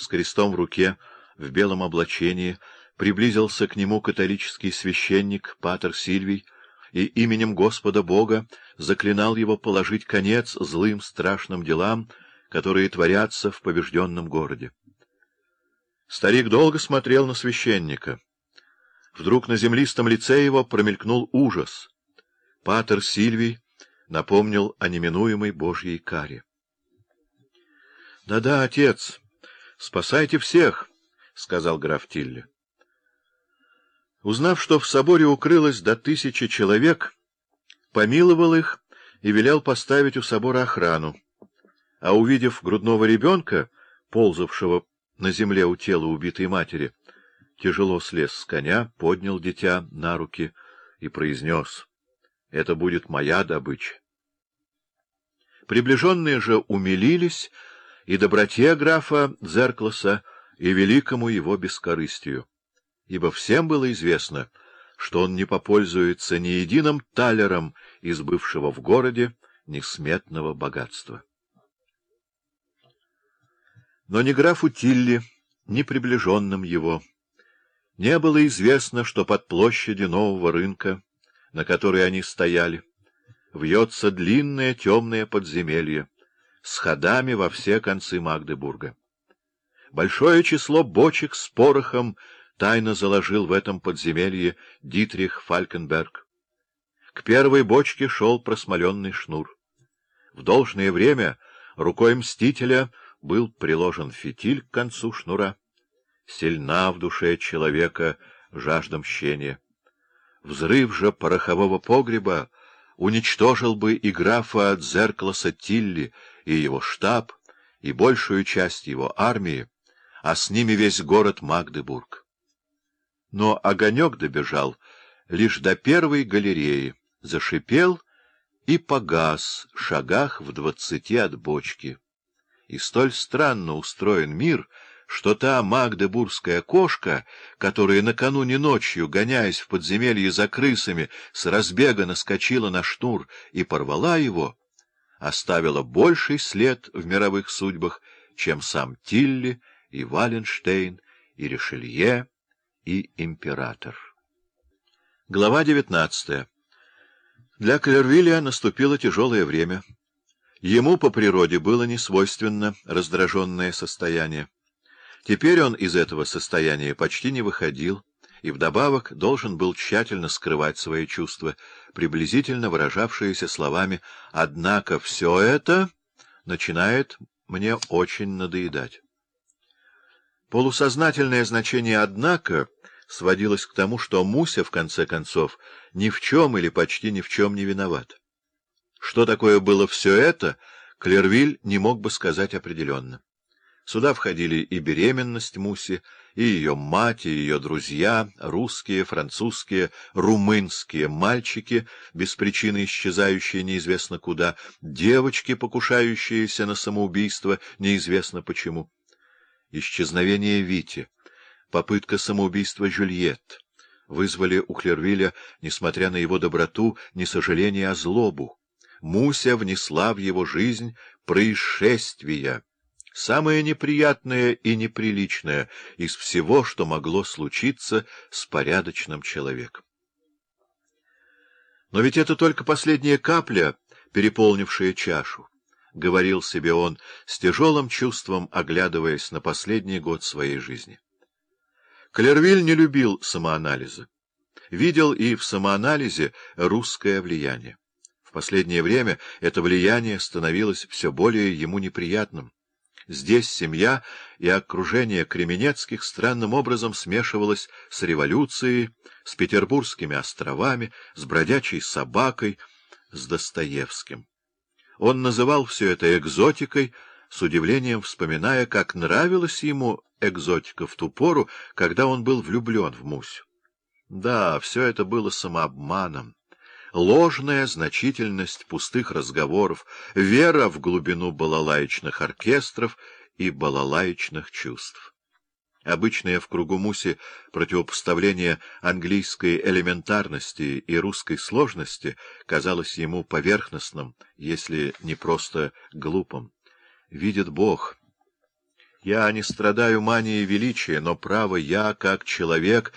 с крестом в руке, в белом облачении, приблизился к нему католический священник Патер Сильвий и именем Господа Бога заклинал его положить конец злым страшным делам, которые творятся в побежденном городе. Старик долго смотрел на священника. Вдруг на землистом лице его промелькнул ужас. Патер Сильвий напомнил о неминуемой Божьей каре. — Да-да, отец, спасайте всех, — сказал граф Тилли. Узнав, что в соборе укрылось до тысячи человек, помиловал их и велел поставить у собора охрану, а увидев грудного ребенка, ползавшего на земле у тела убитой матери, тяжело слез с коня, поднял дитя на руки и произнес — это будет моя добыча. Приближенные же умилились и доброте графа Зеркласа, и великому его бескорыстию, ибо всем было известно, что он не попользуется ни единым талером из бывшего в городе несметного богатства. Но ни графу Тилли, ни приближенным его не было известно, что под площади нового рынка, на которой они стояли, вьется длинное темное подземелье с ходами во все концы Магдебурга. Большое число бочек с порохом тайно заложил в этом подземелье Дитрих Фалькенберг. К первой бочке шел просмоленный шнур. В должное время рукой мстителя был приложен фитиль к концу шнура. Сильна в душе человека жажда мщения. Взрыв же порохового погреба уничтожил бы и графа Дзеркласа Тилли, и его штаб, и большую часть его армии, а с ними весь город Магдебург. Но огонек добежал лишь до первой галереи, зашипел и погас в шагах в двадцати от бочки. И столь странно устроен мир — что та магдебургская кошка, которая накануне ночью, гоняясь в подземелье за крысами, с разбега наскочила на шнур и порвала его, оставила больший след в мировых судьбах, чем сам Тилли и Валенштейн, и Ришелье, и император. Глава девятнадцатая. Для Клервилля наступило тяжелое время. Ему по природе было несвойственно раздраженное состояние. Теперь он из этого состояния почти не выходил, и вдобавок должен был тщательно скрывать свои чувства, приблизительно выражавшиеся словами «Однако все это начинает мне очень надоедать». Полусознательное значение «однако» сводилось к тому, что Муся, в конце концов, ни в чем или почти ни в чем не виноват. Что такое было все это, Клервиль не мог бы сказать определенно. Сюда входили и беременность Муси, и ее мать, и ее друзья, русские, французские, румынские мальчики, без причины исчезающие неизвестно куда, девочки, покушающиеся на самоубийство, неизвестно почему. Исчезновение Вити, попытка самоубийства Жюльет вызвали у Клервиля, несмотря на его доброту, не сожаление, а злобу. Муся внесла в его жизнь происшествия самое неприятное и неприличное из всего, что могло случиться с порядочным человеком. Но ведь это только последняя капля, переполнившая чашу, — говорил себе он с тяжелым чувством, оглядываясь на последний год своей жизни. Клервиль не любил самоанализа. Видел и в самоанализе русское влияние. В последнее время это влияние становилось все более ему неприятным. Здесь семья и окружение Кременецких странным образом смешивалось с революцией, с Петербургскими островами, с бродячей собакой, с Достоевским. Он называл все это экзотикой, с удивлением вспоминая, как нравилась ему экзотика в ту пору, когда он был влюблен в Мусю. Да, все это было самообманом ложная значительность пустых разговоров, вера в глубину балалаечных оркестров и балалаечных чувств. Обычное в кругу Муси противопоставление английской элементарности и русской сложности казалось ему поверхностным, если не просто глупым. Видит Бог. Я не страдаю манией величия, но, право, я, как человек,